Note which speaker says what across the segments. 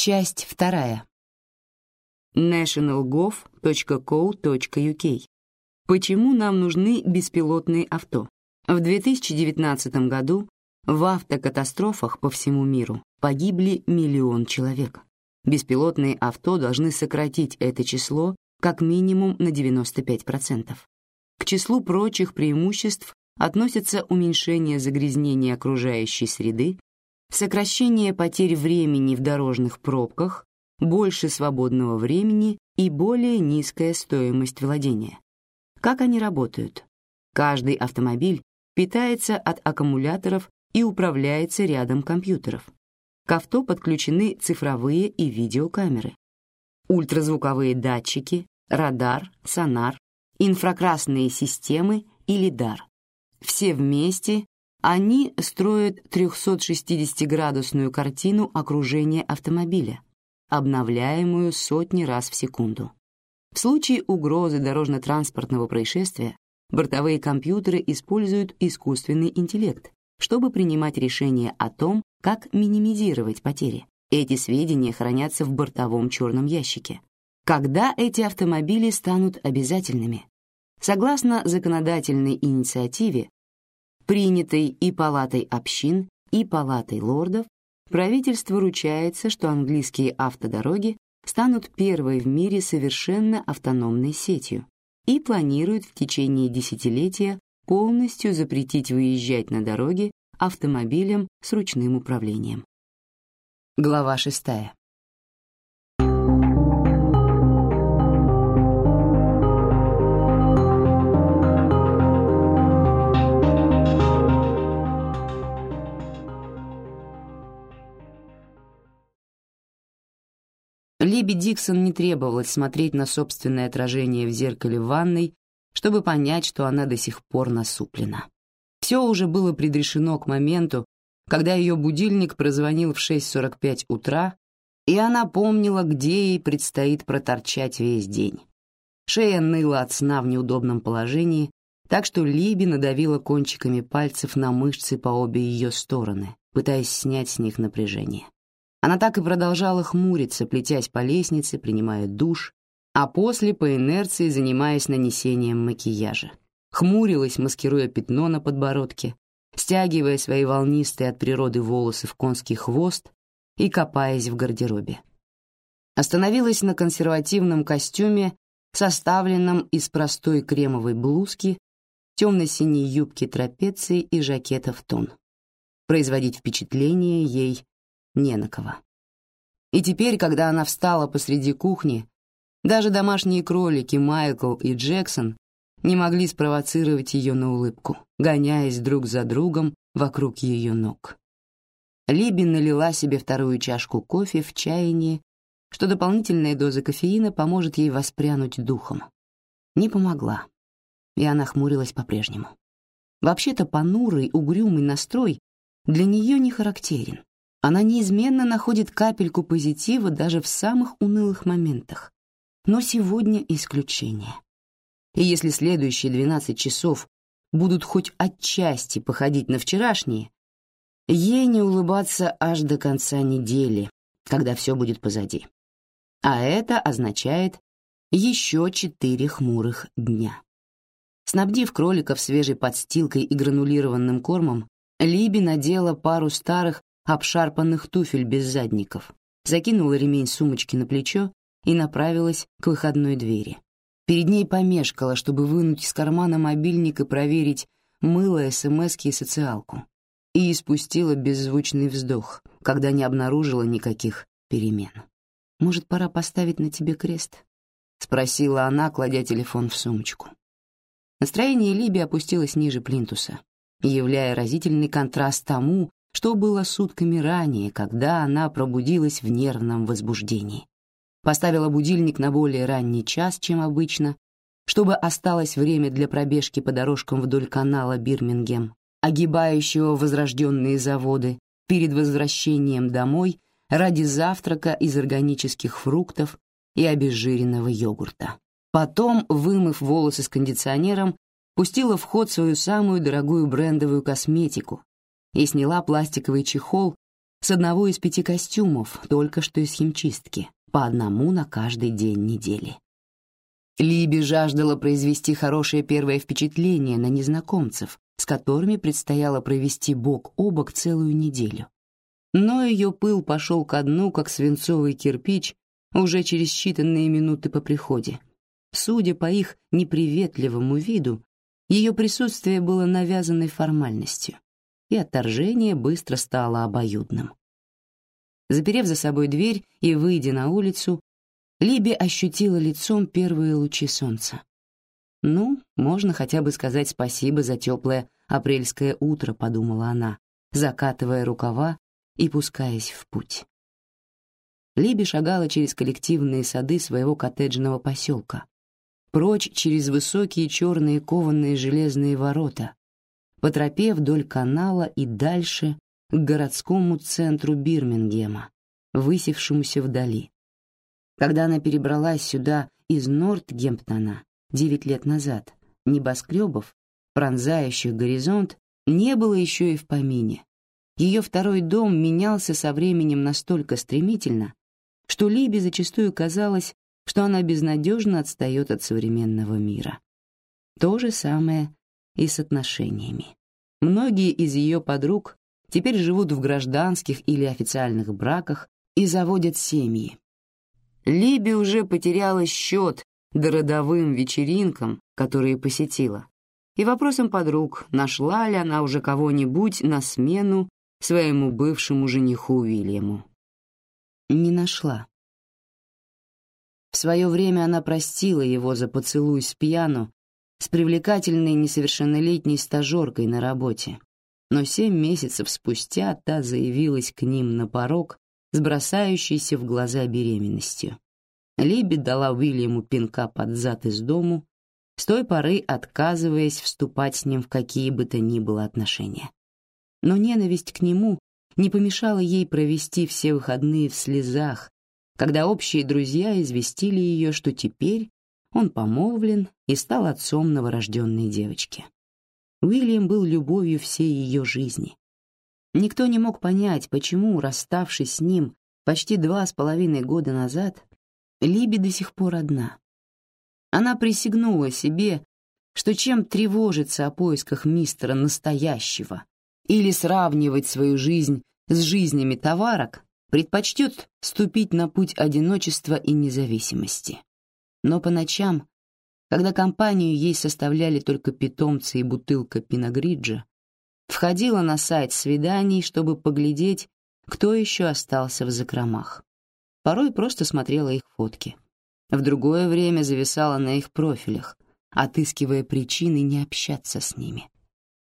Speaker 1: Часть вторая. nationalgov.co.uk. Почему нам нужны беспилотные авто? В 2019 году в автокатастрофах по всему миру погибли миллион человек. Беспилотные авто должны сократить это число как минимум на 95%. К числу прочих преимуществ относятся уменьшение загрязнения окружающей среды, сокращение потерь времени в дорожных пробках, больше свободного времени и более низкая стоимость владения. Как они работают? Каждый автомобиль питается от аккумуляторов и управляется рядом компьютеров. К авто подключены цифровые и видеокамеры, ультразвуковые датчики, радар, сонар, инфракрасные системы и лидар. Все вместе они строят 360-градусную картину окружения автомобиля, обновляемую сотни раз в секунду. В случае угрозы дорожно-транспортного происшествия бортовые компьютеры используют искусственный интеллект, чтобы принимать решения о том, как минимизировать потери. Эти сведения хранятся в бортовом черном ящике. Когда эти автомобили станут обязательными? Согласно законодательной инициативе, принятой и Палатой общин, и Палатой лордов, правительство ручается, что английские автодороги станут первой в мире совершенно автономной сетью и планирует в течение десятилетия полностью запретить выезжать на дороги автомобилям с ручным управлением. Глава 6. Либи Диксон не требовалось смотреть на собственное отражение в зеркале в ванной, чтобы понять, что она до сих пор насуплена. Все уже было предрешено к моменту, когда ее будильник прозвонил в 6.45 утра, и она помнила, где ей предстоит проторчать весь день. Шея ныла от сна в неудобном положении, так что Либи надавила кончиками пальцев на мышцы по обе ее стороны, пытаясь снять с них напряжение. Она так и продолжала хмуриться, плетясь по лестнице, принимая душ, а после по инерции занимаясь нанесением макияжа. Хмурилась, маскируя пятно на подбородке, стягивая свои волнистые от природы волосы в конский хвост и копаясь в гардеробе. Остановилась на консервативном костюме, составленном из простой кремовой блузки, темно-синей юбки трапеции и жакета в тон. Производить впечатление ей не на кого. И теперь, когда она встала посреди кухни, даже домашние кролики Майкл и Джексон не могли спровоцировать ее на улыбку, гоняясь друг за другом вокруг ее ног. Либи налила себе вторую чашку кофе в чаянии, что дополнительная доза кофеина поможет ей воспрянуть духом. Не помогла, и она хмурилась по-прежнему. Вообще-то понурый, угрюмый настрой для нее не характерен. Она неизменно находит капельку позитива даже в самых унылых моментах. Но сегодня исключение. И если следующие 12 часов будут хоть отчасти походить на вчерашние, ей не улыбаться аж до конца недели, когда все будет позади. А это означает еще четыре хмурых дня. Снабдив кроликов свежей подстилкой и гранулированным кормом, Либи надела пару старых обшарпанных туфель без задников, закинула ремень сумочки на плечо и направилась к выходной двери. Перед ней помешкала, чтобы вынуть из кармана мобильник и проверить мыло, СМСки и социалку. И испустила беззвучный вздох, когда не обнаружила никаких перемен. «Может, пора поставить на тебе крест?» — спросила она, кладя телефон в сумочку. Настроение Либи опустилось ниже плинтуса, являя разительный контраст тому, что было сутками ранее, когда она пробудилась в нервном возбуждении. Поставила будильник на более ранний час, чем обычно, чтобы осталось время для пробежки по дорожкам вдоль канала Бирмингем, огибающего возрожденные заводы, перед возвращением домой ради завтрака из органических фруктов и обезжиренного йогурта. Потом, вымыв волосы с кондиционером, пустила в ход свою самую дорогую брендовую косметику и сняла пластиковый чехол с одного из пяти костюмов, только что из химчистки, по одному на каждый день недели. Либи жаждала произвести хорошее первое впечатление на незнакомцев, с которыми предстояло провести бок о бок целую неделю. Но ее пыл пошел ко дну, как свинцовый кирпич, уже через считанные минуты по приходе. Судя по их неприветливому виду, ее присутствие было навязанной формальностью, и отторжение быстро стало обоюдным. Заперев за собой дверь и выйдя на улицу, Либи ощутила лицом первые лучи солнца. «Ну, можно хотя бы сказать спасибо за теплое апрельское утро», — подумала она, закатывая рукава и пускаясь в путь. Либи шагала через коллективные сады своего коттеджного поселка, прочь через высокие черные кованые железные ворота, по тропе вдоль канала и дальше к городскому центру Бирмингема, высевшемуся вдали. Когда она перебралась сюда из Нортгемптона девять лет назад, небоскребов, пронзающих горизонт, не было еще и в помине. Ее второй дом менялся со временем настолько стремительно, что Либи зачастую казалось, что она безнадежно отстает от современного мира. То же самое и с отношениями. Многие из ее подруг теперь живут в гражданских или официальных браках и заводят семьи. Либи уже потеряла счет до родовым вечеринкам, которые посетила, и вопросом подруг, нашла ли она уже кого-нибудь на смену своему бывшему жениху Уильяму. Не нашла. В свое время она простила его за поцелуй с пьяну с привлекательной несовершеннолетней стажеркой на работе, но семь месяцев спустя та заявилась к ним на порог с бросающейся в глаза беременностью. Либи дала Уильяму пинка под зад из дому, с той поры отказываясь вступать с ним в какие бы то ни было отношения. Но ненависть к нему не помешала ей провести все выходные в слезах, когда общие друзья известили ее, что теперь он помолвлен и стал отцом новорожденной девочки. Уильям был любовью всей ее жизни. Никто не мог понять, почему, расставшись с ним почти два с половиной года назад, Либи до сих пор одна. Она присягнула себе, что чем тревожиться о поисках мистера настоящего или сравнивать свою жизнь с жизнями товарок, предпочтет ступить на путь одиночества и независимости. Но по ночам, когда компанию ей составляли только питомцы и бутылка пиногриджа, входила на сайт свиданий, чтобы поглядеть, кто еще остался в закромах. Порой просто смотрела их фотки. В другое время зависала на их профилях, отыскивая причины не общаться с ними.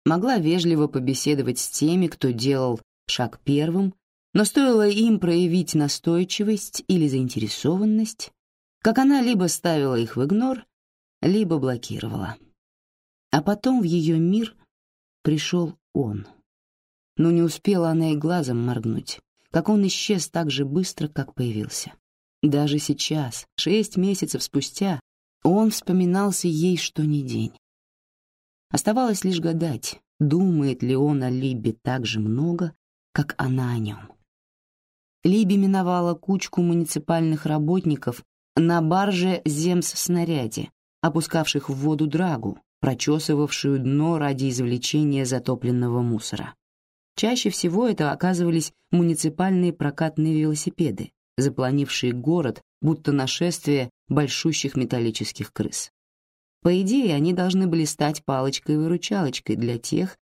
Speaker 1: Могла вежливо побеседовать с теми, кто делал шаг первым, но стоило им проявить настойчивость или заинтересованность, как она либо ставила их в игнор, либо блокировала. А потом в ее мир пришел он. Но не успела она и глазом моргнуть, как он исчез так же быстро, как появился. Даже сейчас, шесть месяцев спустя, он вспоминался ей что ни день. Оставалось лишь гадать, думает ли он о Либе так же много, как она о нем. Либи миновала кучку муниципальных работников на барже «Земс-снаряде», опускавших в воду драгу, прочесывавшую дно ради извлечения затопленного мусора. Чаще всего это оказывались муниципальные прокатные велосипеды, запланившие город, будто нашествие большущих металлических крыс. По идее, они должны были стать палочкой-выручалочкой для тех,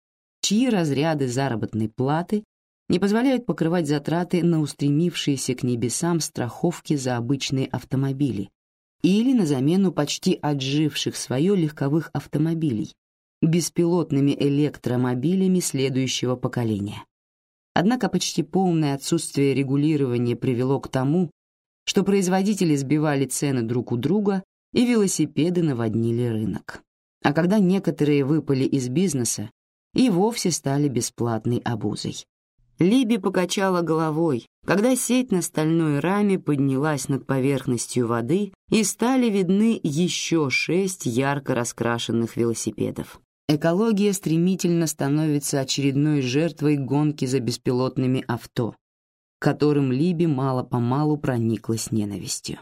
Speaker 1: чьи разряды заработной платы не позволяют покрывать затраты на устремившиеся к небесам страховки за обычные автомобили или на замену почти отживших свое легковых автомобилей беспилотными электромобилями следующего поколения. Однако почти полное отсутствие регулирования привело к тому, что производители сбивали цены друг у друга и велосипеды наводнили рынок. А когда некоторые выпали из бизнеса, и вовсе стали бесплатной обузой. Либи покачала головой, когда сеть на стальной раме поднялась над поверхностью воды и стали видны еще шесть ярко раскрашенных велосипедов. Экология стремительно становится очередной жертвой гонки за беспилотными авто, которым Либи мало-помалу прониклась ненавистью.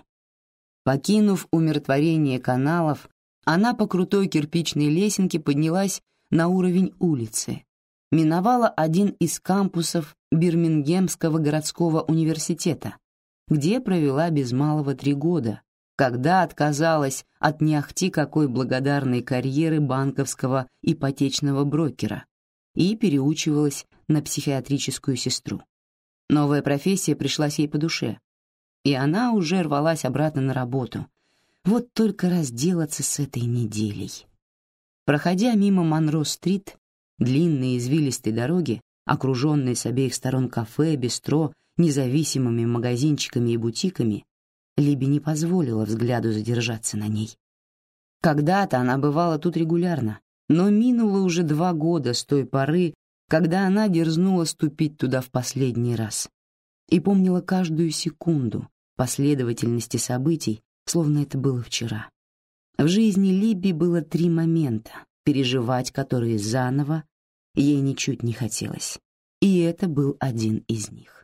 Speaker 1: Покинув умиротворение каналов, она по крутой кирпичной лесенке поднялась на уровень улицы, миновала один из кампусов Бирмингемского городского университета, где провела без малого три года, когда отказалась от не ахти какой благодарной карьеры банковского ипотечного брокера и переучивалась на психиатрическую сестру. Новая профессия пришлась ей по душе, и она уже рвалась обратно на работу. Вот только разделаться с этой неделей. Проходя мимо Монро-стрит, длинной извилистой дороги, окруженной с обеих сторон кафе, бистро, независимыми магазинчиками и бутиками, Либи не позволила взгляду задержаться на ней. Когда-то она бывала тут регулярно, но минуло уже два года с той поры, когда она дерзнула ступить туда в последний раз, и помнила каждую секунду последовательности событий, словно это было вчера. В жизни Либи было три момента, переживать которые заново ей ничуть не хотелось, и это был один из них.